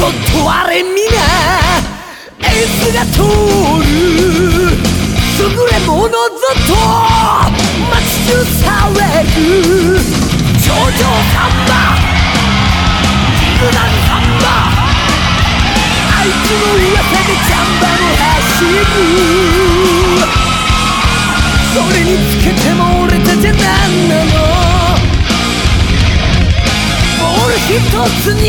ちょっとあれみな。エースが通る優れものぞと街される頂上カンバ。ビルカンサンバ。あいつの噂でジャンバの走る。それにつけても俺たちは何なの。ボール一つに。